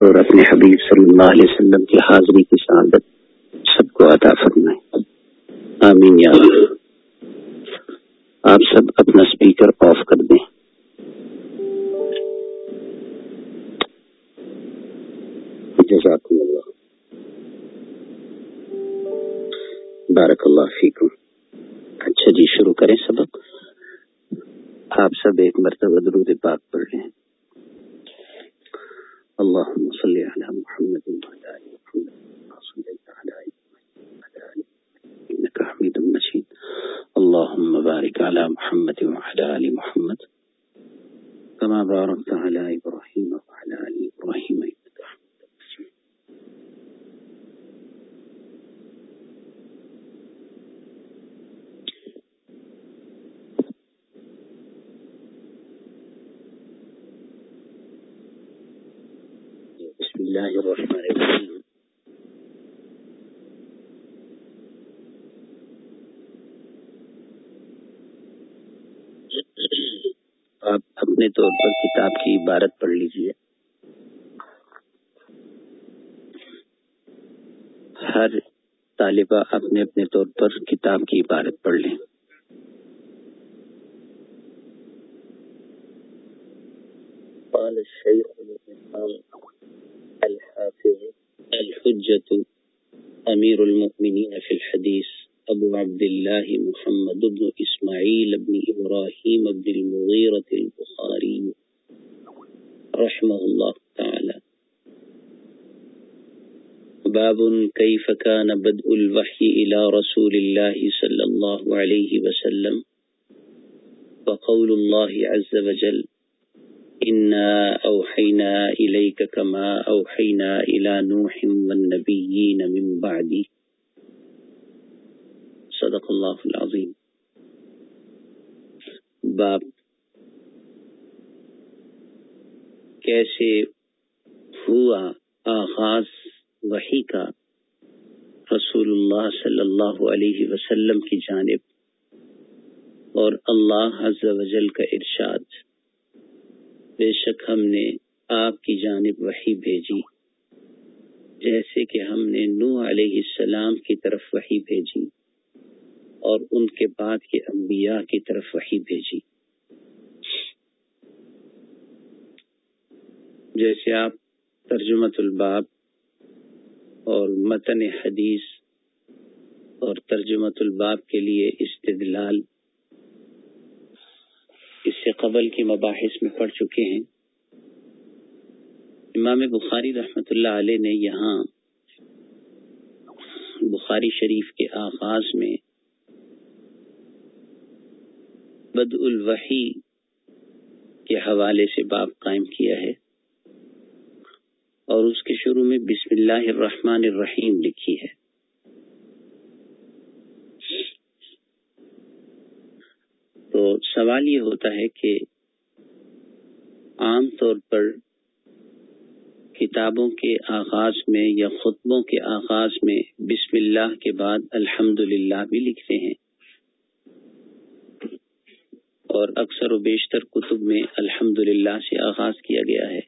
اور اپنے حبیب صلی اللہ علیہ وسلم کی حاضری کی سعادت سب کو عطا فرمائے۔ آمین یا آپ سب اپنا اسپیکر آف کر دیں جزاکم اللہ بارک اللہ فیکم اچھا جی شروع کریں سبق آپ سب ایک مرتبہ درود پاک پڑھ رہے ہیں اللہ صلی علی محمد حمید مجید اللهم بارك على محمد وعلى آل محمد كما باركت على إبراهيم وعلى آل إبراهيم اللہ الرحمن الرحیم آپ اپنے طور پر کتاب کی عبارت پڑھ لیجیے۔ ہر طالبہ اپنے اپنے طور پر کتاب کی عبارت پڑھ لیں قال الشيخ الإمام الحافظ الحجة أمير المؤمنين في الحديث أبو عبد الله محمد بن إسماعيل بن إبراهيم بن المغيرة البخاري رحمه الله تعالى. باب كيف كان بدء الوحي إلى رسول الله صلى الله عليه وسلم. وقول الله عز وجل إنا أوحينا إليك كما أوحينا إلى نوح والنبيين من بعدي. صدق اللہ العظیم. باب کیسے ہوا آغاز وحی کا رسول اللہ صلی اللہ علیہ وسلم کی جانب اور اللہ عز و جل کا ارشاد. بے شک ہم نے آپ کی جانب وحی بھیجی، جیسے کہ ہم نے نو علیہ السلام کی طرف وحی بھیجی۔ اور ان کے بعد کے انبیاء کی طرف وحی بھیجی۔ جیسے آپ ترجمت الباب اور متن حدیث اور ترجمت الباب کے لیے استدلال اس سے قبل کے مباحث میں پڑھ چکے ہیں۔ امام بخاری رحمت اللہ علیہ نے یہاں بخاری شریف کے آغاز میں بد الوحی کے حوالے سے باب قائم کیا ہے اور اس کے شروع میں بسم اللہ الرحمن الرحیم لکھی ہے۔ تو سوال یہ ہوتا ہے کہ عام طور پر کتابوں کے آغاز میں یا خطبوں کے آغاز میں بسم اللہ کے بعد الحمد بھی لکھتے ہیں۔ اور اکثر و بیشتر کتب میں الحمد سے آغاز کیا گیا ہے۔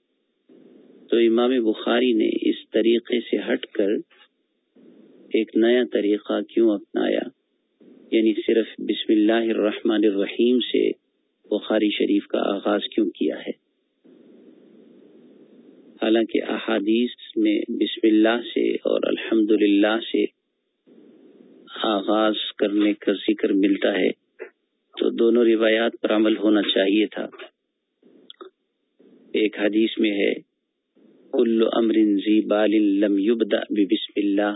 تو امام بخاری نے اس طریقے سے ہٹ کر ایک نیا طریقہ کیوں اپنایا؟ یعنی صرف بسم اللہ الرحمن الرحیم سے بخاری شریف کا آغاز کیوں کیا ہے؟ حالانکہ احادیث میں بسم اللہ سے اور الحمد سے آغاز کرنے کا ذکر ملتا ہے۔ تو دونوں روایات پر عمل ہونا چاہیے تھا۔ ایک حدیث میں ہے، کل امر زی بال لم یبدا بسم اللہ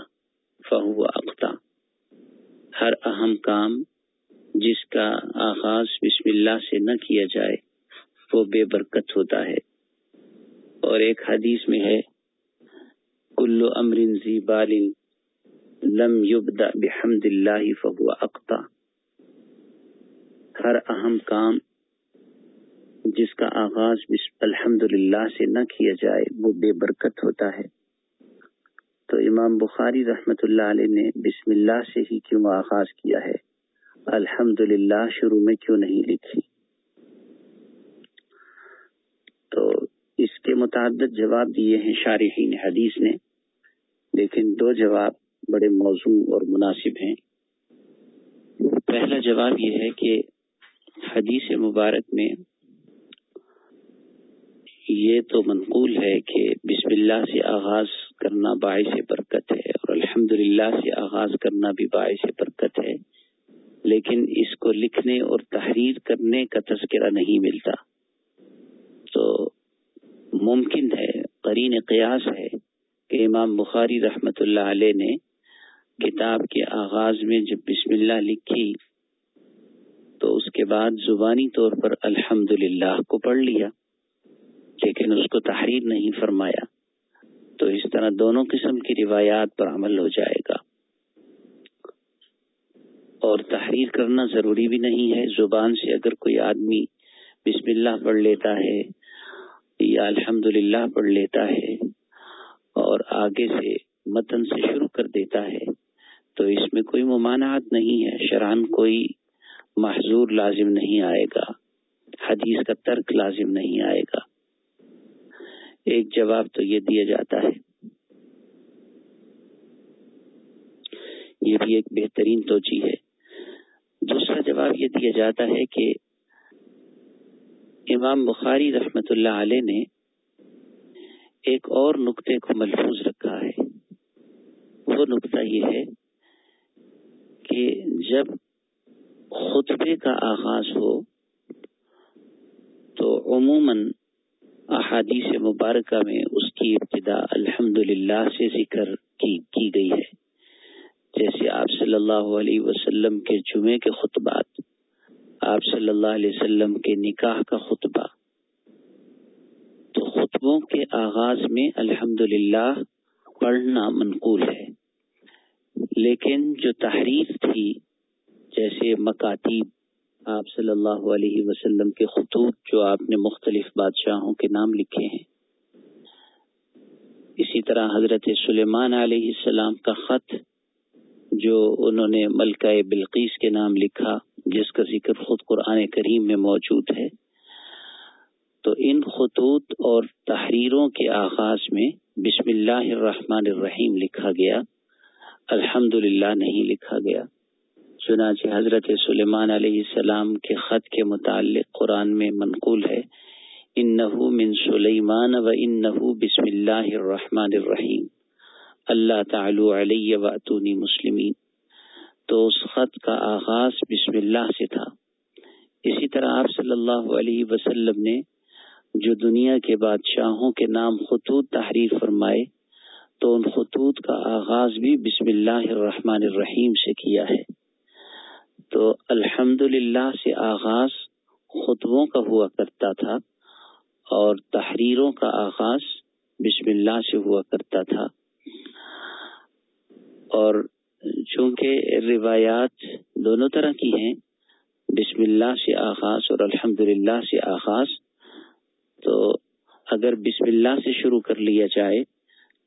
فہو اقتا ہر اہم کام جس کا آغاز بسم اللہ سے نہ کیا جائے، وہ بے برکت ہوتا ہے۔ اور ایک حدیث میں ہے کلو امرن زی بال لم یبدا بحمد اللہ فہو اقتا ہر اہم کام جس کا آغاز الحمد للہ سے نہ کیا جائے، وہ بے برکت ہوتا ہے۔ تو امام بخاری رحمت اللہ علیہ نے بسم اللہ سے ہی کیوں آغاز کیا ہے؟ الحمد شروع میں کیوں نہیں لکھی؟ تو اس کے متعدد جواب دیے ہیں شارحین حدیث نے، لیکن دو جواب بڑے موضوع اور مناسب ہیں۔ پہلا جواب یہ ہے کہ حدیث مبارک میں یہ تو منقول ہے کہ بسم اللہ سے آغاز کرنا باعث برکت ہے اور الحمد سے آغاز کرنا بھی باعث برکت ہے، لیکن اس کو لکھنے اور تحریر کرنے کا تذکرہ نہیں ملتا۔ تو ممکن ہے، قرین قیاس ہے کہ امام بخاری رحمت اللہ علیہ نے کتاب کے آغاز میں جب بسم اللہ لکھی تو اس کے بعد زبانی طور پر الحمد کو پڑھ لیا، لیکن اس کو تحریر نہیں فرمایا۔ تو اس طرح دونوں قسم کی روایات پر عمل ہو جائے گا۔ اور تحریر کرنا ضروری بھی نہیں ہے۔ زبان سے اگر کوئی آدمی بسم اللہ پڑھ لیتا ہے یا الحمد پڑھ لیتا ہے اور آگے سے متن سے شروع کر دیتا ہے، تو اس میں کوئی ممانعات نہیں ہے۔ شران کوئی محضور لازم نہیں آئے گا۔ حدیث کا ترک لازم نہیں آئے گا۔ ایک جواب تو یہ دیا جاتا ہے۔ یہ بھی ایک بہترین توجہ ہے۔ دوسرا جواب یہ دیا جاتا ہے کہ امام بخاری رحمت اللہ علیہ نے ایک اور نقطے کو ملفوظ رکھا ہے۔ وہ نقطہ یہ ہے کہ جب خطبے کا آغاز ہو تو عموماً احادیث مبارکہ میں اس کی ابتدا الحمد سے ذکر کی کی گئی ہے۔ جیسے آپ صلی اللہ علیہ وسلم کے جمعے کے خطبات، آپ صلی اللہ علیہ وسلم کے نکاح کا خطبہ۔ تو خطبوں کے آغاز میں الحمد پڑھنا منقول ہے۔ لیکن جو تحریر تھی جیسے مکاتیب آپ صلی اللہ علیہ وسلم کے خطوط جو آپ نے مختلف بادشاہوں کے نام لکھے ہیں۔ اسی طرح حضرت سلیمان علیہ السلام کا خط جو انہوں نے ملکہ بلقیس کے نام لکھا، جس کا ذکر خود قرآن کریم میں موجود ہے۔ تو ان خطوط اور تحریروں کے آغاز میں بسم اللہ الرحمن الرحیم لکھا گیا الحمد نہیں لکھا گیا۔ چنانچہ حضرت سلیمان علیہ السلام کے خط کے متعلق قرآن میں منقول ہے، انہو من سلیمان و انہو بسم اللہ الرحمن الرحیم۔ اللہ تعالی علیہ واتونی مسلمین۔ تو اس خط کا آغاز بسم اللہ سے تھا۔ اسی طرح آپ صلی اللہ علیہ وسلم نے جو دنیا کے بادشاہوں کے نام خطوط تحریر فرمائے، تو ان خطوط کا آغاز بھی بسم اللہ الرحمن الرحیم سے کیا ہے۔ تو الحمد سے آغاز خطبوں کا ہوا کرتا تھا اور تحریروں کا آغاز بسم اللہ سے ہوا کرتا تھا۔ اور چونکہ روایات دونوں طرح کی ہیں، بسم اللہ سے آغاز اور الحمد سے آغاز، تو اگر بسم اللہ سے شروع کر لیا جائے،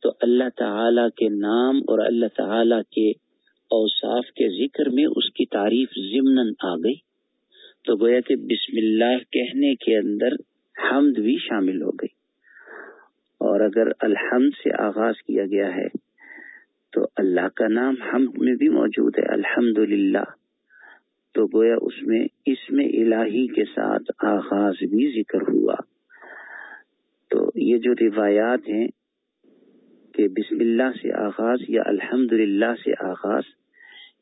تو اللہ تعالی کے نام اور اللہ تعالی کے اوصاف کے ذکر میں اس کی تعریف ضمن آ گئی۔ تو گویا کہ بسم اللہ کہنے کے اندر حمد بھی شامل ہو گئی۔ اور اگر الحمد سے آغاز کیا گیا ہے، تو اللہ کا نام حمد میں بھی موجود ہے الحمد تو گویا اس میں اس میں الہی کے ساتھ آغاز بھی ذکر ہوا۔ تو یہ جو روایات ہیں کہ بسم اللہ سے آغاز یا الحمد سے آغاز،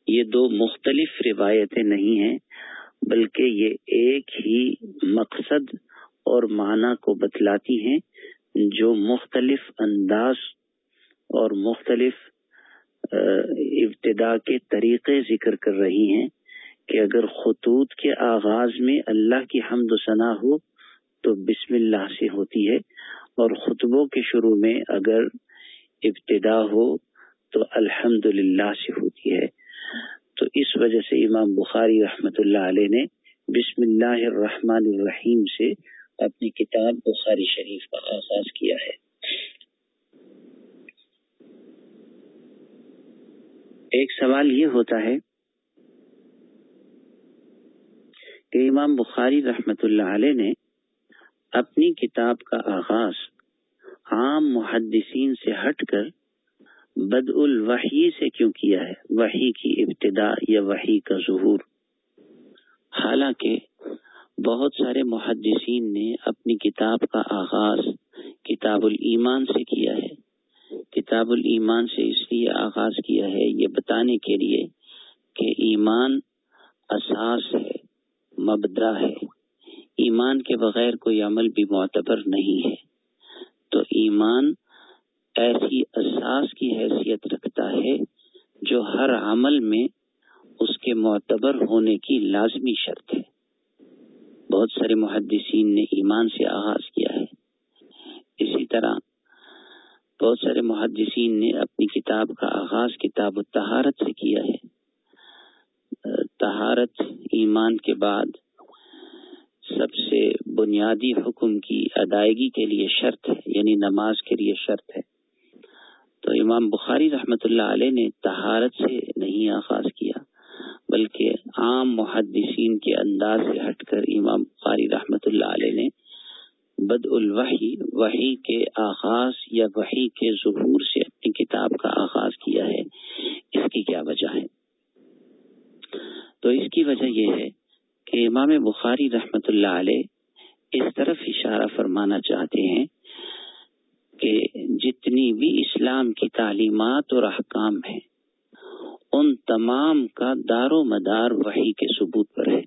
یہ دو مختلف روایتیں نہیں ہیں، بلکہ یہ ایک ہی مقصد اور معنی کو بتلاتی ہیں جو مختلف انداز اور مختلف ابتدا کے طریقے ذکر کر رہی ہیں کہ اگر خطوط کے آغاز میں اللہ کی حمد و ثنا ہو تو بسم اللہ سے ہوتی ہے اور خطبوں کے شروع میں اگر ابتدا ہو تو الحمد سے ہوتی ہے۔ تو اس وجہ سے امام بخاری رحمت اللہ علیہ نے بسم اللہ الرحمن الرحیم سے اپنی کتاب بخاری شریف کا آغاز کیا ہے۔ ایک سوال یہ ہوتا ہے کہ امام بخاری رحمت اللہ علیہ نے اپنی کتاب کا آغاز عام محدثین سے ہٹ کر بد الوحی سے کیوں کیا ہے؟ وحی کی ابتدا یا وحی کا ظہور۔ حالانکہ بہت سارے محدثین نے اپنی کتاب کا آغاز کتاب الایمان سے کیا ہے۔ کتاب الایمان سے اس لیے آغاز کیا ہے یہ بتانے کے لیے کہ ایمان اساس ہے مبدا ہے۔ ایمان کے بغیر کوئی عمل بھی معتبر نہیں ہے۔ تو ایمان ایسی اساس کی حیثیت رکھتا ہے جو ہر عمل میں اس کے معتبر ہونے کی لازمی شرط ہے۔ بہت سارے محدثین نے ایمان سے آغاز کیا ہے۔ اسی طرح بہت سارے محدثین نے اپنی کتاب کا آغاز کتاب التہارت سے کیا ہے۔ تہارت ایمان کے بعد سب سے بنیادی حکم کی ادائیگی کے لیے شرط ہے یعنی نماز کے لیے شرط ہے۔ تو امام بخاری رحمت اللہ علیہ نے تہارت سے نہیں آغاز کیا، بلکہ عام محدثین کے انداز سے ہٹ کر امام بخاری رحمت اللہ علیہ نے بد الوحی، وحی کے آغاز یا وحی کے ظہور سے اپنی کتاب کا آغاز کیا ہے، اس کی کیا وجہ ہے؟ تو اس کی وجہ یہ ہے کہ امام بخاری رحمت اللہ علیہ اس طرف اشارہ فرمانا چاہتے ہیں کہ جتنی بھی اسلام کی تعلیمات اور احکام ہیں، ان تمام کا دار و مدار وحی کے ثبوت پر ہے۔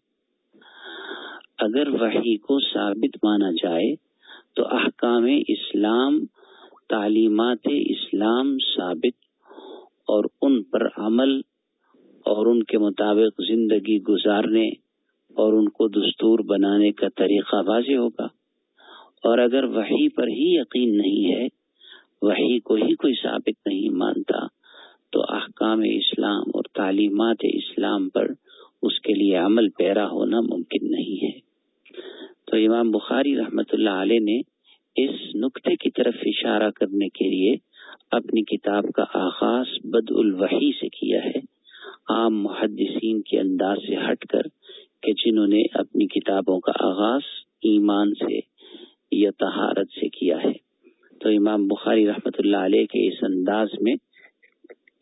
اگر وحی کو ثابت مانا جائے تو احکام اسلام، تعلیمات اسلام ثابت اور ان پر عمل اور ان کے مطابق زندگی گزارنے اور ان کو دستور بنانے کا طریقہ واضح ہوگا۔ اور اگر وہی پر ہی یقین نہیں ہے وہی کو ہی کوئی ثابت نہیں مانتا، تو احکام اسلام اور تعلیمات اسلام پر اس کے لیے عمل پیرا ہونا ممکن نہیں ہے۔ تو امام بخاری رحمت اللہ علیہ نے اس نقطے کی طرف اشارہ کرنے کے لیے اپنی کتاب کا آغاز بد الوحی سے کیا ہے۔ عام محدثین کے انداز سے ہٹ کر کہ جنہوں نے اپنی کتابوں کا آغاز ایمان سے یا تہارت سے کیا ہے۔ تو امام بخاری رحمت اللہ علیہ کے اس انداز میں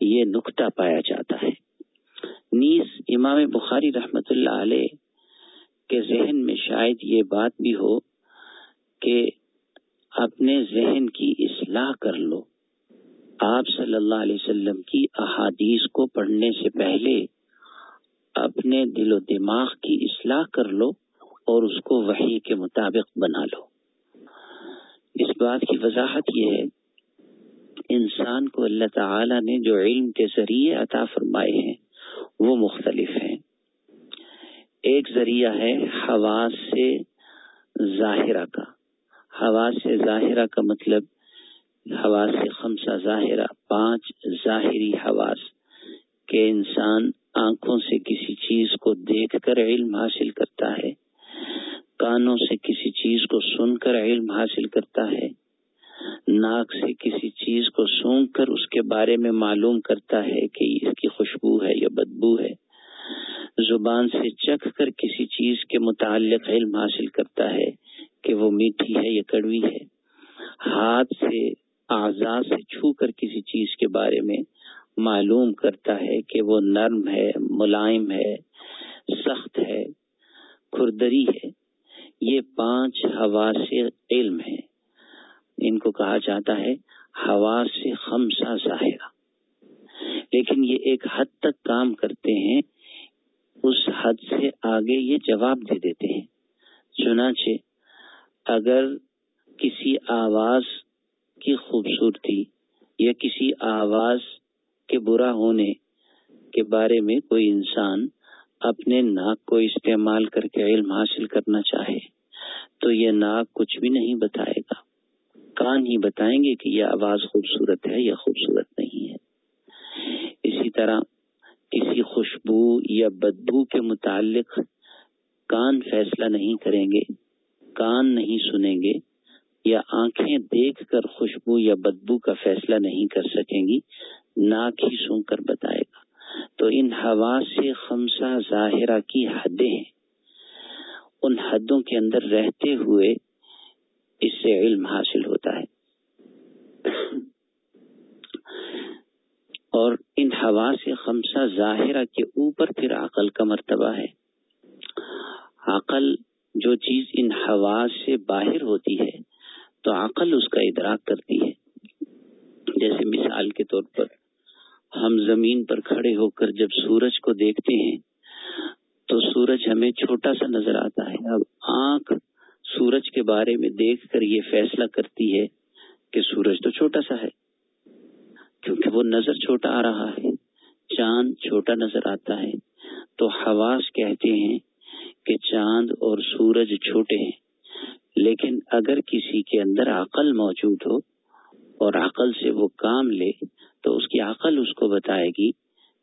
یہ نقطہ پایا جاتا ہے۔ نیز امام بخاری رحمت اللہ علیہ کے ذہن میں شاید یہ بات بھی ہو کہ اپنے ذہن کی اصلاح کر لو۔ آپ صلی اللہ علیہ وسلم کی احادیث کو پڑھنے سے پہلے اپنے دل و دماغ کی اصلاح کر لو اور اس کو وحی کے مطابق بنا لو۔ اس بات کی وضاحت یہ ہے، انسان کو اللہ تعالی نے جو علم کے ذریعے عطا فرمائے ہیں، وہ مختلف ہیں۔ ایک ذریعہ ہے حواس سے ظاہرہ کا۔ حواس سے ظاہرہ کا مطلب حواس سے خمسہ ظاہرہ، پانچ ظاہری حواس کے انسان آنکھوں سے کسی چیز کو دیکھ کر علم حاصل کرتا ہے۔ کانوں سے کسی چیز کو سن کر علم حاصل کرتا ہے۔ ناک سے کسی چیز کو سونگ کر اس کے بارے میں معلوم کرتا ہے کہ اس کی خوشبو ہے یا بدبو ہے۔ زبان سے چکھ کر کسی چیز کے متعلق علم حاصل کرتا ہے کہ وہ میٹھی ہے یا کڑوی ہے۔ ہاتھ سے اعضاء سے چھو کر کسی چیز کے بارے میں معلوم کرتا ہے کہ وہ نرم ہے، ملائم ہے، سخت ہے، کھردری ہے۔ یہ پانچ ہوا سے علم ہے ان کو کہا جاتا ہے ہوا سے خمسا ظاہرہ۔ لیکن یہ ایک حد تک کام کرتے ہیں، اس حد سے آگے یہ جواب دے دیتے ہیں۔ چنانچہ، اگر کسی آواز کی خوبصورتی یا کسی آواز کے برا ہونے کے بارے میں کوئی انسان اپنے ناک کو استعمال کر کے علم حاصل کرنا چاہے تو یہ ناک کچھ بھی نہیں بتائے گا۔ کان ہی بتائیں گے کہ یہ آواز خوبصورت ہے یا خوبصورت نہیں ہے۔ اسی طرح کسی خوشبو یا بدبو کے متعلق کان فیصلہ نہیں کریں گے، کان نہیں سنیں گے۔ یا آنکھیں دیکھ کر خوشبو یا بدبو کا فیصلہ نہیں کر سکیں گی، ناک ہی سن کر بتائے گا۔ تو ان ہوا سے خمسہ ظاہرہ کی حدیں ہیں۔ ان حدوں کے اندر رہتے ہوئے اس سے علم حاصل ہوتا ہے۔ اور ان ہوا سے خمسہ ظاہرہ کے اوپر پھر عقل کا مرتبہ ہے۔ عقل جو چیز ان ہوا سے باہر ہوتی ہے تو عقل اس کا ادراک کرتی ہے۔ جیسے مثال کے طور پر ہم زمین پر کھڑے ہو کر جب سورج کو دیکھتے ہیں، تو سورج ہمیں چھوٹا سا نظر آتا ہے۔ اب آنکھ سورج کے بارے میں دیکھ کر یہ فیصلہ کرتی ہے کہ سورج تو چھوٹا سا ہے، کیونکہ وہ نظر چھوٹا آ رہا ہے، چاند چھوٹا نظر آتا ہے۔ تو حواس کہتے ہیں کہ چاند اور سورج چھوٹے ہیں۔ لیکن اگر کسی کے اندر عقل موجود ہو اور عقل سے وہ کام لے، تو اس کی عقل اس کو بتائے گی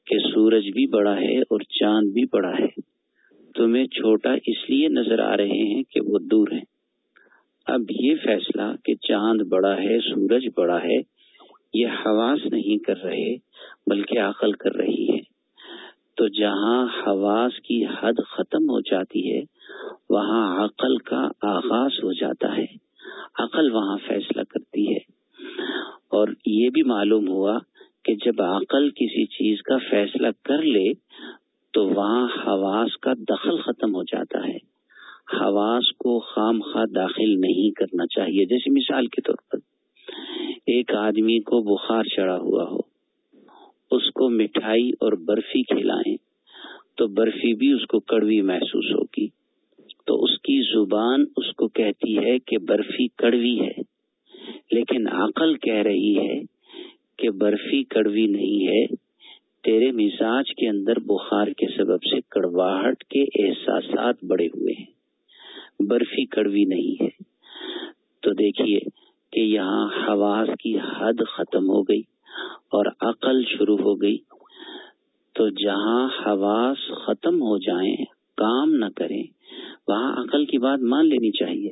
کہ سورج بھی بڑا ہے اور چاند بھی بڑا ہے۔ تمہیں چھوٹا اس لیے نظر آ رہے ہیں کہ وہ دور ہے اب یہ فیصلہ کہ چاند بڑا ہے، سورج بڑا ہے، یہ حواس نہیں کر رہے، بلکہ عقل کر رہی ہے۔ تو جہاں حواس کی حد ختم ہو جاتی ہے، وہاں عقل کا آغاز ہو جاتا ہے۔ عقل وہاں فیصلہ کرتی ہے۔ اور یہ بھی معلوم ہوا کہ جب عقل کسی چیز کا فیصلہ کر لے، تو وہاں حواس کا دخل ختم ہو جاتا ہے۔ حواس کو خام خواہ داخل نہیں کرنا چاہیے۔ جیسے مثال کے طور پر، ایک آدمی کو بخار چڑھا ہوا ہو۔ اس کو مٹھائی اور برفی کھلائیں تو برفی بھی اس کو کڑوی محسوس ہوگی۔ تو اس کی زبان اس کو کہتی ہے کہ برفی کڑوی ہے، لیکن عقل کہہ رہی ہے کہ برفی کڑوی نہیں ہے۔ تیرے مزاج کے اندر بخار کے سبب سے کڑواہٹ کے احساسات بڑے ہوئے ہیں۔ برفی کڑوی نہیں ہے۔ تو دیکھیے کہ یہاں حواس کی حد ختم ہو گئی۔ اور عقل شروع ہو گئی تو جہاں حواس ختم ہو جائیں، کام نہ کریں، وہاں عقل کی بات مان لینی چاہیے۔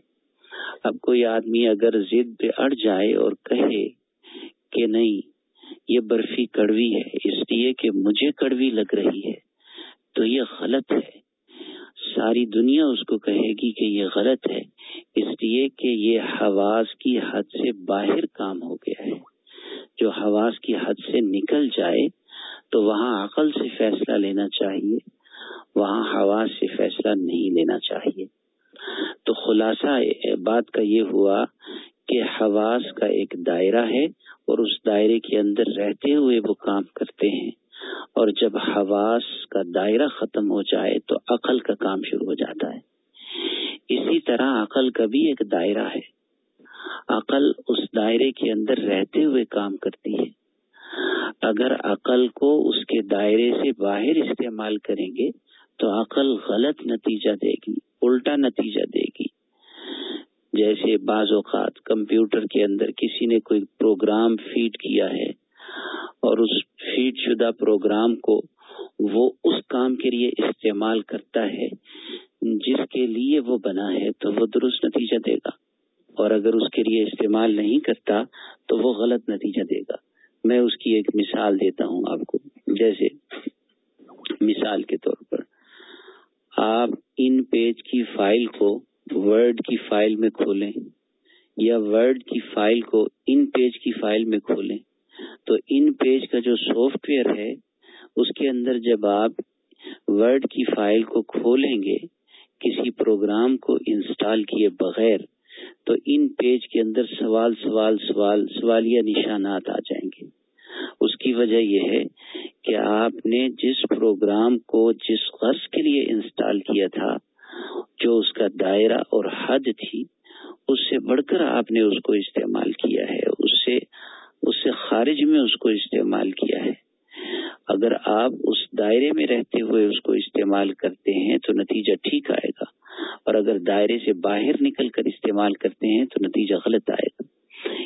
اب کوئی آدمی اگر ضد پہ اڑ جائے اور کہے کہ نہیں، یہ برفی کڑوی ہے، اس لیے کہ مجھے کڑوی لگ رہی ہے، تو یہ غلط ہے۔ ساری دنیا اس کو کہے گی کہ یہ غلط ہے، اس لیے کہ یہ حواس کی حد سے باہر کام ہو گیا ہے۔ جو حواس کی حد سے نکل جائے، تو وہاں عقل سے فیصلہ لینا چاہیے، وہاں حواس سے فیصلہ نہیں لینا چاہیے۔ تو خلاصہ، بات کا یہ ہوا کہ حواس کا ایک دائرہ ہے اور اس دائرے کے اندر رہتے ہوئے وہ کام کرتے ہیں۔ اور جب حواس کا دائرہ ختم ہو جائے، تو عقل کا کام شروع ہو جاتا ہے۔ اسی طرح عقل کا بھی ایک دائرہ ہے۔ عقل اس دائرے کے اندر رہتے ہوئے کام کرتی ہے۔ اگر عقل کو اس کے دائرے سے باہر استعمال کریں گے تو عقل غلط نتیجہ دے گی، الٹا نتیجہ دے گی۔ جیسے بعض اوقات کمپیوٹر کے اندر کسی نے کوئی پروگرام فیڈ کیا ہے اور اس فیڈ شدہ پروگرام کو وہ اس کام کے لیے استعمال کرتا ہے جس کے لیے وہ بنا ہے تو وہ درست نتیجہ دے گا۔ اور اگر اس کے لیے استعمال نہیں کرتا تو وہ غلط نتیجہ دے گا۔ میں اس کی ایک مثال دیتا ہوں آپ کو۔ جیسے مثال کے طور پر آپ ان پیج کی فائل کو ورڈ کی فائل میں کھولیں یا ورڈ کی فائل کو ان پیج کی فائل میں کھولیں، تو ان پیج کا جو سافٹ ویئر ہے، اس کے اندر جب آپ ورڈ کی فائل کو کھولیں گے، کسی پروگرام کو انسٹال کیے بغیر تو ان پیج کے اندر سوال سوال سوال سوالیہ نشانات آ جائیں گے۔ اس کی وجہ یہ ہے کہ آپ نے جس پروگرام کو جس غرض کے لیے انسٹال کیا تھا، جو اس کا دائرہ اور حد تھی، اس سے بڑھ کر آپ نے اس کو استعمال کیا ہے۔ اس سے اس سے خارج میں اس کو استعمال کیا ہے۔ اگر آپ اس دائرے میں رہتے ہوئے اس کو استعمال کرتے ہیں تو نتیجہ ٹھیک آئے گا۔ اور اگر دائرے سے باہر نکل کر استعمال کرتے ہیں تو نتیجہ غلط آئے گا۔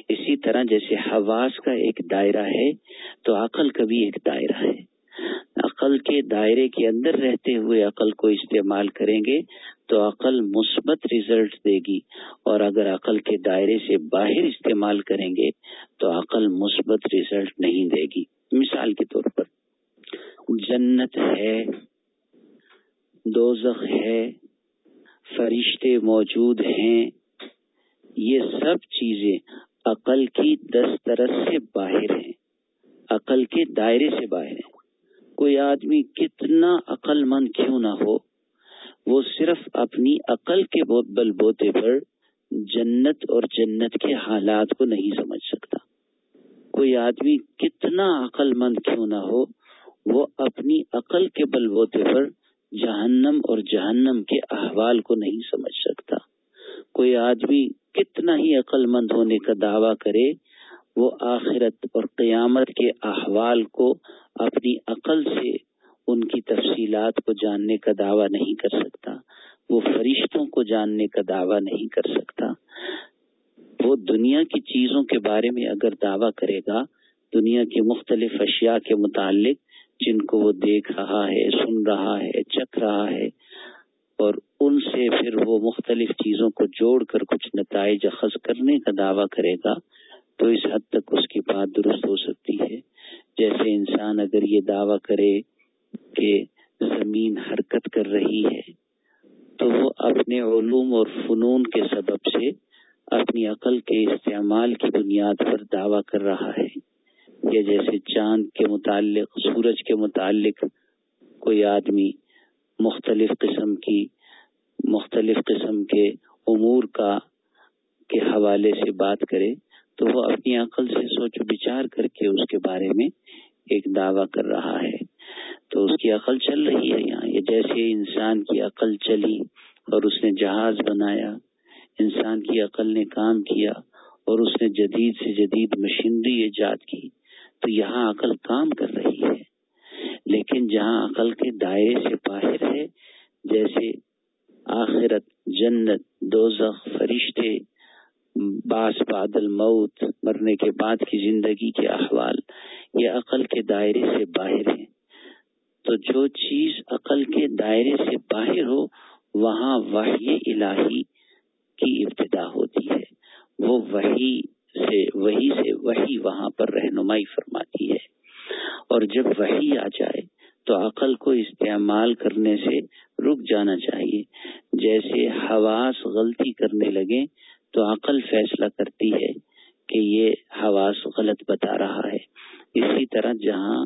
اسی طرح جیسے حواس کا ایک دائرہ ہے تو عقل کا بھی ایک دائرہ ہے۔ عقل کے دائرے کے اندر رہتے ہوئے عقل کو استعمال کریں گے تو عقل مثبت ریزلٹ دے گی۔ اور اگر عقل کے دائرے سے باہر استعمال کریں گے تو عقل مثبت ریزلٹ نہیں دے گی۔ مثال کے طور پر، جنت ہے، دوزخ ہے فرشتے موجود ہیں۔ یہ سب چیزیں عقل کی دسترس سے باہر ہیں۔ عقل کے دائرے سے باہر ہیں۔ کوئی آدمی کتنا عقل مند کیوں نہ ہو، وہ صرف اپنی عقل کے بل بوتے پر جنت اور جنت کے حالات کو نہیں سمجھ سکتا۔ کوئی آدمی کتنا عقل مند کیوں نہ ہو، وہ اپنی عقل کے بل بوتے پر جہنم اور جہنم کے احوال کو نہیں سمجھ سکتا۔ کوئی آدمی کتنا ہی عقل مند ہونے کا دعویٰ کرے، وہ آخرت اور قیامت کے احوال کو اپنی عقل سے ان کی تفصیلات کو جاننے کا دعویٰ نہیں کر سکتا۔ وہ فرشتوں کو جاننے کا دعویٰ نہیں کر سکتا۔ وہ دنیا کی چیزوں کے بارے میں اگر دعویٰ کرے گا، دنیا کی مختلف اشیاء کے متعلق جن کو وہ دیکھ رہا ہے، سن رہا ہے، چکھ رہا ہے، اور ان سے پھر وہ مختلف چیزوں کو جوڑ کر کچھ نتائج اخذ کرنے کا دعویٰ کرے گا، تو اس حد تک اس کی بات درست ہو سکتی ہے۔ جیسے انسان اگر یہ دعویٰ کرے کہ زمین حرکت کر رہی ہے، تو وہ اپنے علوم اور فنون کے سبب سے اپنی عقل کے استعمال کی بنیاد پر دعویٰ کر رہا ہے۔ یا جیسے چاند کے متعلق، سورج کے متعلق کوئی آدمی مختلف قسم کی، مختلف قسم کے امور کا، کے حوالے سے بات کرے تو وہ اپنی عقل سے سوچ بچار کر کے اس کے بارے میں ایک دعویٰ کر رہا ہے۔ تو اس کی عقل چل رہی ہے یہاں۔ یہ جیسے انسان کی عقل چلی اور اس نے جہاز بنایا، انسان کی عقل نے کام کیا اور اس نے جدید سے جدید مشینری ایجاد کی۔ تو یہاں عقل کام کر رہی ہے۔ لیکن جہاں عقل کے دائرے سے باہر ہے، جیسے آخرت، جنت، دوزخ، فرشتے، باس بادل، موت، مرنے کے بعد کی زندگی کے احوال، یہ عقل کے دائرے سے باہر ہیں۔ تو جو چیز عقل کے دائرے سے باہر ہو، وہاں وحی الہی کی ابتدا ہوتی ہے۔ وہ وہی سے وہی سے وہی وہاں پر رہنمائی فرماتی ہے۔ اور جب وہی آ جائے تو عقل کو استعمال کرنے سے رک جانا چاہیے۔ جیسے حواس غلطی کرنے لگے تو عقل فیصلہ کرتی ہے کہ یہ حواس غلط بتا رہا ہے۔ اسی طرح جہاں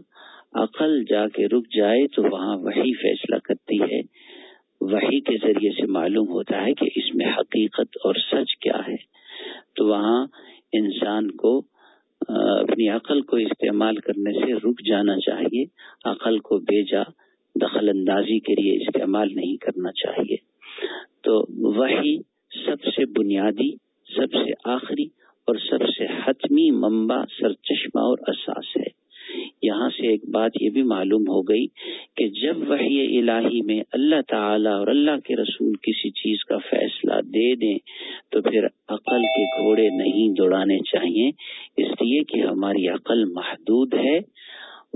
عقل جا کے رک جائے تو وہاں وہی فیصلہ کرتی ہے۔ وہی کے ذریعے سے معلوم ہوتا ہے کہ اس میں حقیقت اور سچ کیا ہے۔ تو وہاں انسان کو اپنی عقل کو استعمال کرنے سے رک جانا چاہیے، عقل کو بیجا، دخل اندازی کے لیے استعمال نہیں کرنا چاہیے۔ تو وہی سب سے بنیادی، سب سے آخری اور سب سے حتمی ممبا سرچشمہ اور اساس ہے۔ یہاں سے ایک بات یہ بھی معلوم ہو گئی کہ جب وہی الہی میں اللہ تعالی اور اللہ کے رسول کسی چیز کا فیصلہ دے دیں تو پھر عقل کے گھوڑے نہیں دوڑانے چاہیے۔ اس لیے کہ ہماری عقل محدود ہے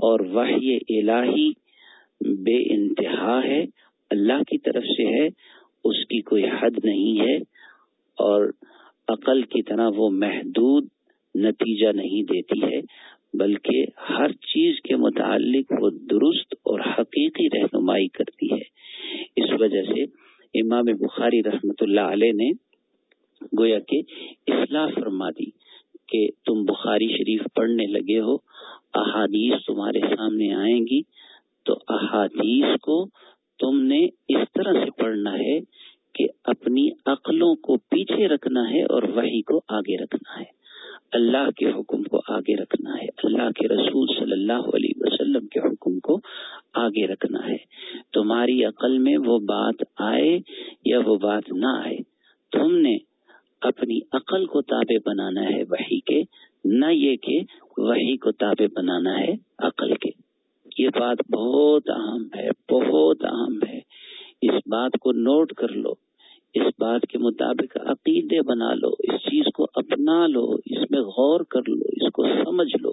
اور وہی الہی بے انتہا ہے، اللہ کی طرف سے ہے، اس کی کوئی حد نہیں ہے اور عقل کی طرح وہ محدود نتیجہ نہیں دیتی ہے۔ بلکہ ہر چیز کے متعلق وہ درست اور حقیقی رہنمائی کرتی ہے۔ اس وجہ سے امام بخاری رحمت اللہ علیہ نے گویا کہ اصلاح فرما دی کہ تم بخاری شریف پڑھنے لگے ہو، احادیث تمہارے سامنے آئیں گی، تو احادیث کو تم نے اس طرح سے پڑھنا ہے کہ اپنی عقلوں کو پیچھے رکھنا ہے اور وہی کو آگے رکھنا ہے۔ اللہ کے حکم کو آگے رکھنا ہے۔ اللہ کے رسول صلی اللہ علیہ وسلم کے حکم کو آگے رکھنا ہے۔ تمہاری عقل میں وہ بات آئے یا وہ بات نہ آئے؟ تم نے اپنی عقل کو تابع بنانا ہے وہی کے، نہ یہ کہ وہی کو تابع بنانا ہے عقل کے۔ یہ بات بہت اہم ہے، بہت اہم ہے۔ اس بات کو نوٹ کر لو۔ اس بات کے مطابق عقیدے بنا لو، اس چیز کو اپنا لو، اس میں غور کر لو، اس کو سمجھ لو۔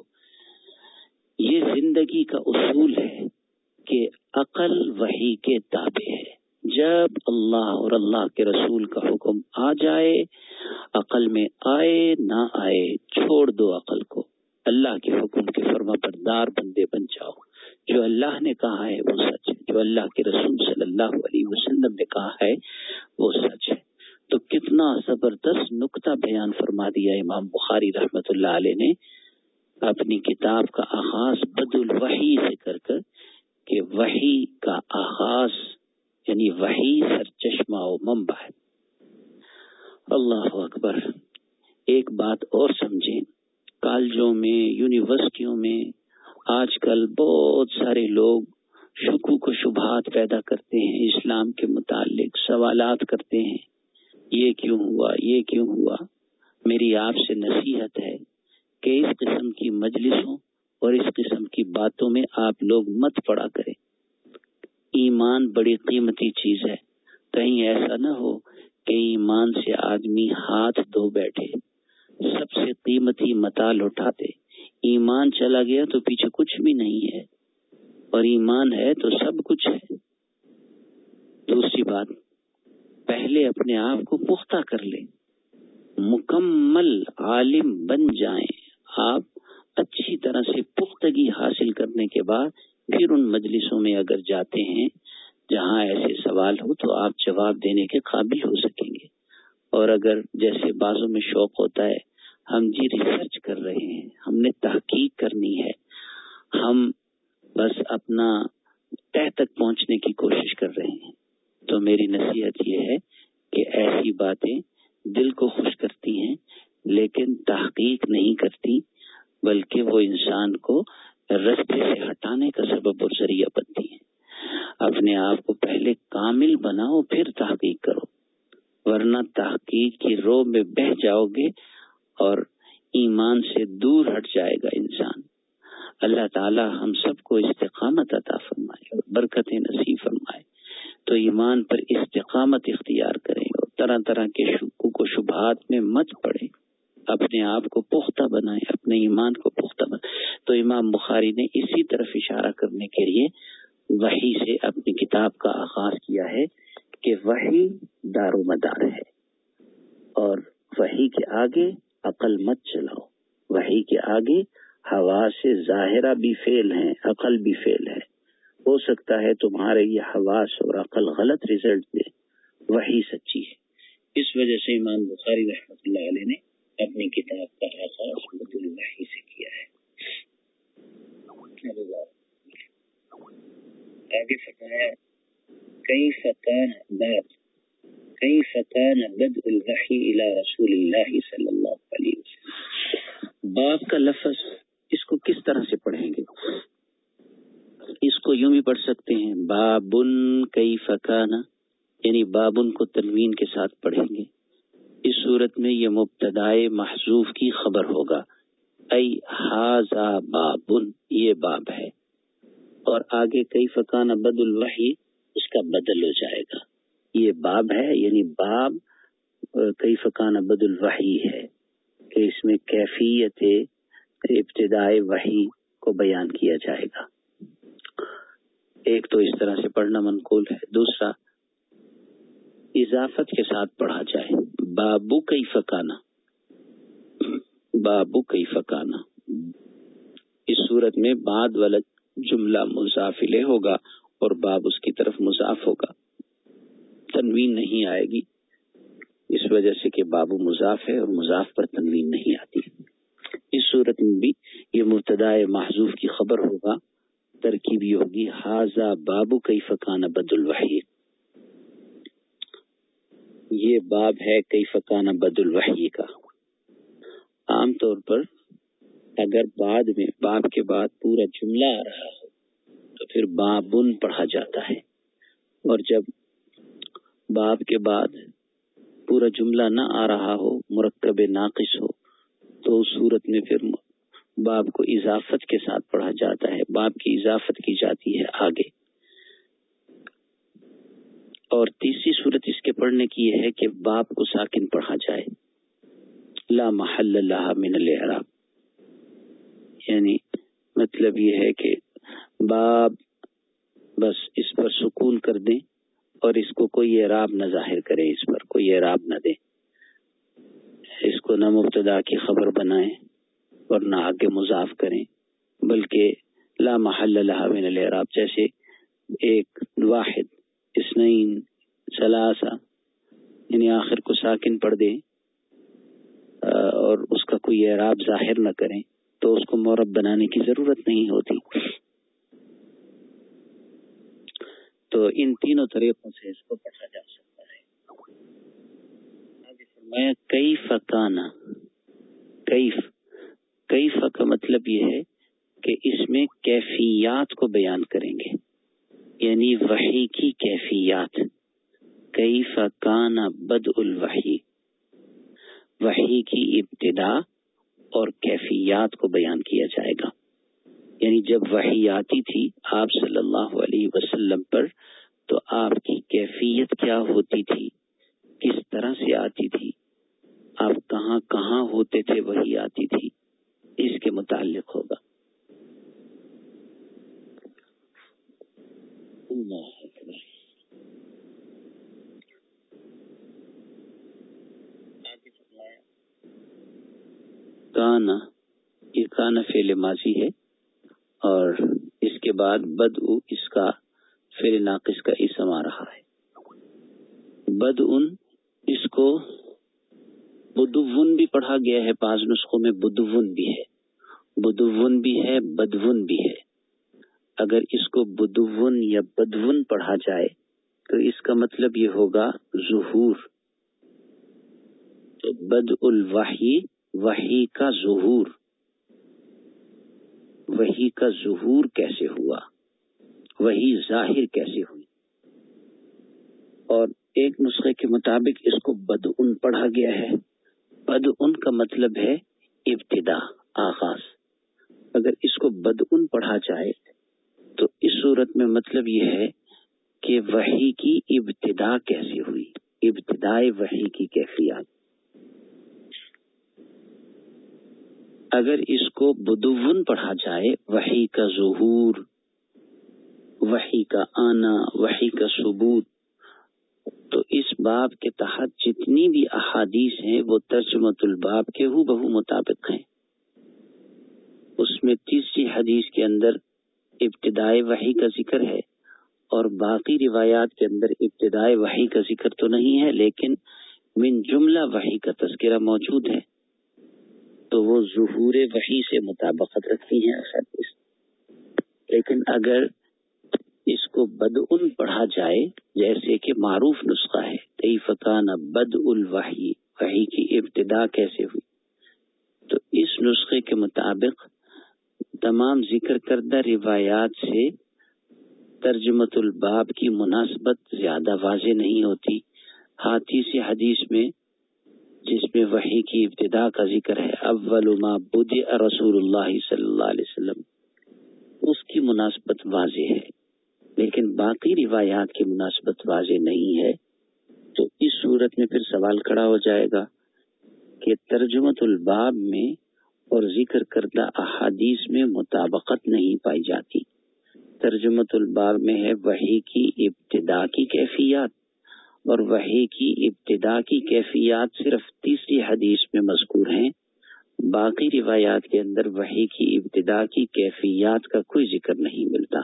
یہ زندگی کا اصول ہے کہ عقل وہی کے تابع ہے۔ جب اللہ اور اللہ کے رسول کا حکم آ جائے، عقل میں آئے، نہ آئے، چھوڑ دو عقل کو۔ اللہ کے حکم کے فرما بردار بندے بن جاؤ۔ جو اللہ نے کہا ہے وہ سچ ہے۔ جو اللہ کے رسول صلی اللہ علیہ وسلم نے کہا ہے وہ سچ ہے۔ تو کتنا زبردست نقطہ بیان فرما دیا امام بخاری رحمت اللہ علیہ نے۔ اپنی کتاب کا آغاز بد الوحی سے کر کر کہ وہی کا آغاز یعنی وہی سر چشمہ و ممبا ہے۔ اللہ اکبر، ایک بات اور سمجھیں۔ کالجوں میں، یونیورسٹیوں میں آج کل بہت سارے لوگ شکوک و شبہات پیدا کرتے ہیں، اسلام کے متعلق سوالات کرتے ہیں۔ یہ کیوں ہوا؟ یہ کیوں ہوا؟ میری آپ سے نصیحت ہے کہ اس قسم کی مجلسوں اور اس قسم کی باتوں میں آپ لوگ مت پڑا کریں۔ ایمان بڑی قیمتی چیز ہے۔ کہیں ایسا نہ ہو کہ ایمان سے آدمی ہاتھ دھو بیٹھے، سب سے قیمتی متال اٹھاتے۔ ایمان چلا گیا تو پیچھے کچھ بھی نہیں ہے۔ اور ایمان ہے تو سب کچھ ہے۔ دوسری بات، پہلے اپنے آپ کو پختہ کر لیں۔ مکمل عالم بن جائیں۔ آپ اچھی طرح سے پختگی حاصل کرنے کے بعد پھر ان مجلسوں میں اگر جاتے ہیں جہاں ایسے سوال ہو تو آپ جواب دینے کے قابل ہو سکیں گے۔ اور اگر جیسے بازوں میں شوق ہوتا ہے ہم جی ریسرچ کر رہے ہیں، ہم نے تحقیق کرنی ہے۔ ہم بس اپنا تہ تک پہنچنے کی کوشش کر رہے ہیں۔ تو میری نصیحت یہ ہے کہ ایسی باتیں دل کو خوش کرتی ہیں، لیکن تحقیق نہیں کرتی، بلکہ وہ انسان کو رستے سے ہٹانے کا سبب اور ذریعہ بنتی ہیں۔ اپنے آپ کو پہلے کامل بناؤ، پھر تحقیق کرو۔ ورنہ تحقیق کی رو میں بہ جاؤ گے اور ایمان سے دور ہٹ جائے گا انسان۔ اللہ تعالی ہم سب کو استقامت عطا فرمائے اور برکت نصیب فرمائے۔ تو ایمان پر استقامت اختیار کریں اور طرح طرح کے شکوک و شبہات میں مت پڑے اپنے آپ کو پختہ بنائیں، اپنے ایمان کو پختہ بنائیں۔ تو امام بخاری نے اسی طرف اشارہ کرنے کے لیے وہی سے اپنی کتاب کا آغاز کیا ہے کہ وہی دار و مدار ہے اور وہی کے آگے عقل مت چلاؤ۔ وہی کے آگے ہوا سے ظاہرہ بھی فیل ہیں عقل بھی فیل ہے۔ ہو سکتا ہے تمہارے یہ حواس اور عقل غلط ریزلٹ دے۔ وہی سچی ہے۔ اس وجہ سے امام بخاری رحمت اللہ علیہ نے اپنی کتاب کا آغاز الوحی سے کیا ہے۔ آگے فرمایا، کئی فتان باب کئی فتان بد الوحی الى رسول اللہ صلی اللہ علیہ وسلم؟ باب کا لفظ اس کو کس طرح سے پڑھیں گے؟ اس کو یوں بھی پڑھ سکتے ہیں، بابن کئی فکانا یعنی بابن کو تنوین کے ساتھ پڑھیں گے۔ اس صورت میں یہ مبتدائے محضوف کی خبر ہوگا۔ ای حاضا بابن، یہ باب ہے۔ اور آگے کئی فکانہ بد الوحی، اس کا بدل ہو جائے گا۔ یہ باب ہے یعنی باب کئی فکانہ بد الوحی ہے کہ اس میں کیفیت ابتدائے وحی کو بیان کیا جائے گا۔ ایک تو اس طرح سے پڑھنا منقول ہے، دوسرا، اضافت کے ساتھ پڑھا جائے۔ بابو کئی فکانا بابو کئی فکانا اس صورت میں بعد والا جملہ مضافلے ہوگا اور باب اس کی طرف مضاف ہوگا۔ تنوین نہیں آئے گی۔ اس وجہ سے کہ بابو مضاف ہے اور مضاف پر تنوین نہیں آتی۔ اس صورت میں بھی یہ مبتدا محضوف کی خبر ہوگا۔ ترکیب یہ ہوگی حاضہ بابو کئی فقان بد الوحی یہ باب ہے کئی فقان بد الوحی کا۔ عام طور پر اگر بعد میں، باب کے بعد پورا جملہ آ رہا ہو، تو پھر بابن پڑھا جاتا ہے۔ اور جب باب کے بعد پورا جملہ نہ آ رہا ہو، مرکب ناقص ہو، تو اس صورت میں پھر باب کو اضافت کے ساتھ پڑھا جاتا ہے، باب کی اضافت کی جاتی ہے آگے۔ اور تیسری صورت اس کے پڑھنے کی یہ ہے کہ باب کو ساکن پڑھا جائے۔ لا محل اللہ من العراب یعنی مطلب یہ ہے کہ باب بس اس پر سکون کر دیں۔ اور اس کو کوئی اعراب نہ ظاہر کرے، اس پر کوئی اعراب نہ دے۔ اس کو نہ مبتدا کی خبر بنائیں اور نہ آگے مضاف کریں، بلکہ لا محل لها من الاعراب، جیسے ایک واحد اسنین ثلاثہ یعنی آخر کو ساکن پڑھ دیں اور اس کا کوئی اعراب ظاہر نہ کریں، تو اس کو مورب بنانے کی ضرورت نہیں ہوتی۔ تو ان تینوں طریقوں سے اس کو پڑھا جا سکتا ہے۔ میں کئی فکانا کیف کیف کا مطلب یہ ہے کہ اس میں کیفیات کو بیان کریں گے۔ یعنی وحی کی کیفیات۔ کئی فکانا بد الوحی۔ وحی کی ابتدا اور کیفیات کو بیان کیا جائے گا۔ یعنی جب وحی آتی تھی آپ صلی اللہ علیہ وسلم پر، تو آپ کی کیفیت کیا ہوتی تھی؟ کس طرح سے آتی تھی؟ آپ کہاں کہاں ہوتے تھے وہی آتی تھی؟ اس کے متعلق ہوگا۔ کانا، یہ کانا فیل ماضی ہے۔ اور اس کے بعد بد اس کا فیل ناقص کا اسم آ رہا ہے۔ بد ان اس کو بدون بھی پڑھا گیا ہے، بعض نسخوں میں بدون بھی ہے۔ بدون بھی ہے، بدون بھی ہے۔ اگر اس کو بدون یا بدون پڑھا جائے تو اس کا مطلب یہ ہوگا ظہور۔ تو بد الوحی وہی کا ظہور۔ وہی کا ظہور کیسے ہوا؟ وہی ظاہر کیسے ہوئی؟ اور ایک نسخے کے مطابق اس کو بد ان پڑھا گیا ہے۔ بد ان کا مطلب ہے ابتدا، آغاز۔ اگر اس کو بد ان پڑھا جائے، تو اس صورت میں مطلب یہ ہے کہ وہی کی ابتدا کیسے ہوئی؟ ابتدائے وہی کی کیفیات اگر اس کو بدون پڑھا جائے وہی کا ظہور وہی کا آنا وہی کا ثبوت، تو اس باب کے تحت جتنی بھی احادیث ہیں، وہ ترجمت الباب کے ہو بہو مطابق ہیں۔ اس میں تیسری حدیث کے اندر ابتدائے وحی کا ذکر ہے اور باقی روایات کے اندر ابتدائے وحی کا ذکر تو نہیں ہے، لیکن من جملہ وحی کا تذکرہ موجود ہے۔ تو وہ ظہور وحی سے مطابقت رکھتی ہیں لیکن اگر اس کو بد ان پڑھا جائے، جیسے کہ معروف نسخہ ہے کئی فقان بد الوحی، وحی کی ابتدا کیسے ہوئی؟ تو اس نسخے کے مطابق تمام ذکر کردہ روایات سے ترجمت الباب کی مناسبت زیادہ واضح نہیں ہوتی۔ ہاتھی سے حدیث میں جس میں وحی کی ابتدا کا ذکر ہے، اول ما بدھ رسول اللہ صلی اللہ علیہ وسلم۔ اس کی مناسبت واضح ہے۔ لیکن باقی روایات کی مناسبت واضح نہیں ہے۔ تو اس صورت میں پھر سوال کھڑا ہو جائے گا کہ ترجمت الباب میں اور ذکر کردہ احادیث میں مطابقت نہیں پائی جاتی۔ ترجمت الباب میں ہے وہی کی ابتدا کی کیفیات اور وہی کی ابتدا کی کیفیات صرف تیسری حدیث میں مذکور ہیں۔ باقی روایات کے اندر وہی کی ابتدا کی کیفیات کا کوئی ذکر نہیں ملتا۔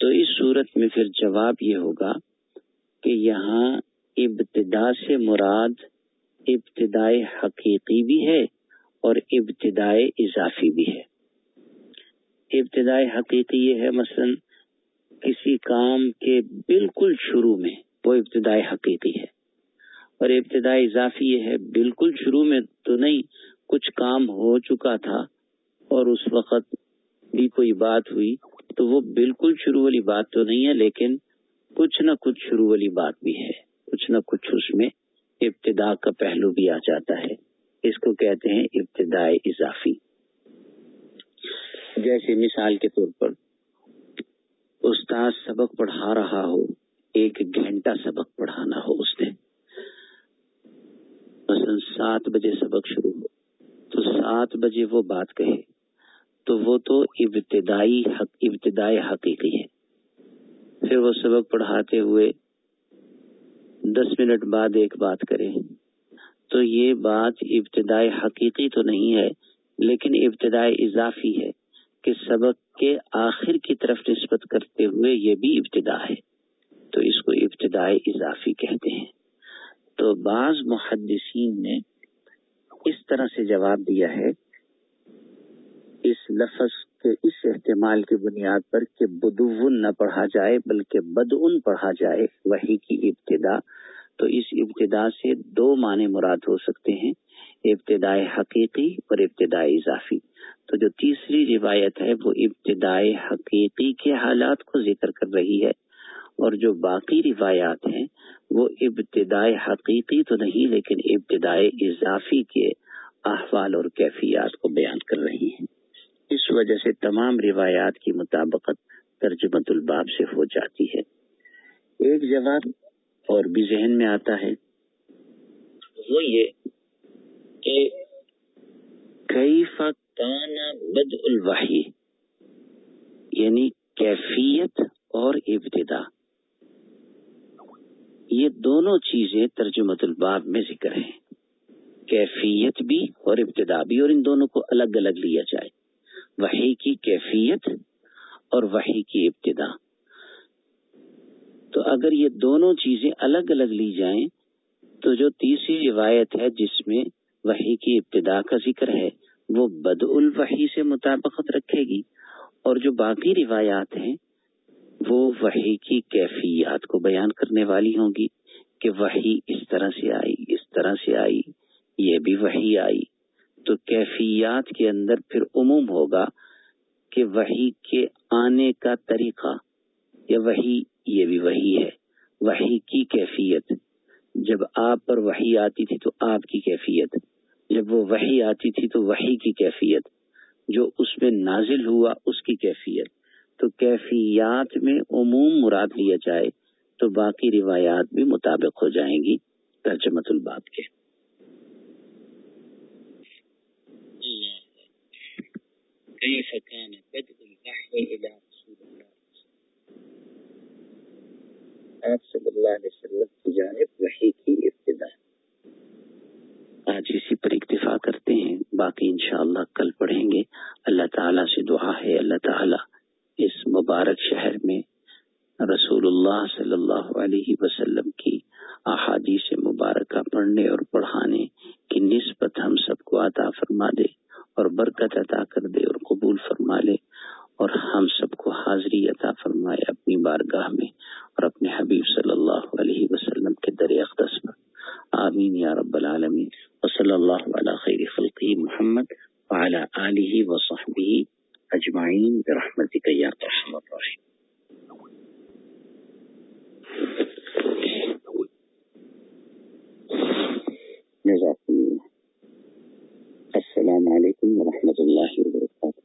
تو اس صورت میں پھر جواب یہ ہوگا کہ یہاں ابتدا سے مراد ابتدائی حقیقی بھی ہے اور ابتدائی اضافی بھی ہے۔ ابتدائی حقیقی یہ ہے مثلا کسی کام کے بالکل شروع میں وہ ابتدائی حقیقی ہے۔ اور ابتدائی اضافی یہ ہے، بالکل شروع میں تو نہیں، کچھ کام ہو چکا تھا اور اس وقت بھی کوئی بات ہوئی تو وہ بالکل شروع والی بات تو نہیں ہے، لیکن کچھ نہ کچھ شروع والی بات بھی ہے۔ کچھ نہ کچھ اس میں ابتدا کا پہلو بھی آ جاتا ہے۔ اس کو کہتے ہیں ابتدائی اضافی۔ جیسے مثال کے طور پر، استاد سبق پڑھا رہا ہو۔ ایک گھنٹہ سبق پڑھانا ہو اس نے مثلا سات بجے سبق شروع ہو، تو سات بجے وہ بات کہے، تو وہ تو ابتدائی حق، ابتدائی حقیقی ہے۔ پھر وہ سبق پڑھاتے ہوئے دس منٹ بعد ایک بات کرے۔ تو یہ بات ابتدائی حقیقی تو نہیں ہے، لیکن ابتدائی اضافی ہے کہ سبق کے آخر کی طرف نسبت کرتے ہوئے یہ بھی ابتدا ہے۔ تو اس کو ابتدائی اضافی کہتے ہیں۔ تو بعض محدثین نے اس طرح سے جواب دیا ہے، اس لفظ کے، اس احتمال کی بنیاد پر کہ بدون نہ پڑھا جائے بلکہ بدعن پڑھا جائے وہی کی ابتدا۔ تو اس ابتدا سے دو معنی مراد ہو سکتے ہیں ابتدائے حقیقی اور ابتدائی اضافی۔ تو جو تیسری روایت ہے، وہ ابتدائے حقیقی کے حالات کو ذکر کر رہی ہے۔ اور جو باقی روایات ہیں، وہ ابتدائے حقیقی تو نہیں، لیکن ابتدائے اضافی کے احوال اور کیفیات کو بیان کر رہی ہیں۔ اس وجہ سے تمام روایات کی مطابقت ترجمت الباب سے ہو جاتی ہے۔ ایک جواب اور بھی ذہن میں آتا ہے۔ وہ یہ کہ کئی فانا بد الواحی یعنی کیفیت اور ابتدا۔ یہ دونوں چیزیں ترجمت الباب میں ذکر ہیں۔ کیفیت بھی اور ابتدا بھی، اور ان دونوں کو الگ الگ لیا جائے۔ وہی کی کیفیت اور وہی کی ابتدا۔ تو اگر یہ دونوں چیزیں الگ الگ لی جائیں، تو جو تیسری روایت ہے جس میں وہی کی ابتدا کا ذکر ہے، وہ بد الوحی سے مطابقت رکھے گی۔ اور جو باقی روایات ہیں وہ وہی کی کیفیات کو بیان کرنے والی ہوں گی کہ وہی اس طرح سے آئی، اس طرح سے آئی، یہ بھی وہی آئی۔ تو کیفیات کے اندر پھر عموم ہوگا کہ وہی کے آنے کا طریقہ، یا وہی یہ بھی وہی ہے وہی کی کیفیت۔ جب آپ پر وہی آتی تھی تو آپ کی کیفیت۔ جب وہ وہی آتی تھی تو وہی کی کیفیت۔ جو اس میں نازل ہوا، اس کی کیفیت۔ تو کیفیات میں عموم مراد لیا جائے تو باقی روایات بھی مطابق ہو جائیں گی ترجمت الباب کے۔ آپ صلی اللہ علیہ وسلم کی جانب وحی کی ابتدا۔ آج اسی پر اکتفا کرتے ہیں باقی انشاءاللہ کل پڑھیں گے۔ اللہ تعالیٰ سے دعا ہے اللہ تعالیٰ اس مبارک شہر میں رسول اللہ صلی اللہ علیہ وسلم کی احادیث مبارکہ پڑھنے اور پڑھانے کی نسبت ہم سب کو عطا فرما دے اور برکت عطا کر دے اور قبول فرما لے اور ہم سب کو حاضری عطا فرمائے اپنی بارگاہ میں اور اپنے حبیب صلی اللہ علیہ وسلم کے در اقدس پر۔ آمین یا رب العالمین۔ وصلی اللہ علی خیر خلقی محمد وعلی آلہ وصحبہ أجمعين برحمتك يا أرحم الراحمين. السلام عليكم ورحمة الله وبركاته.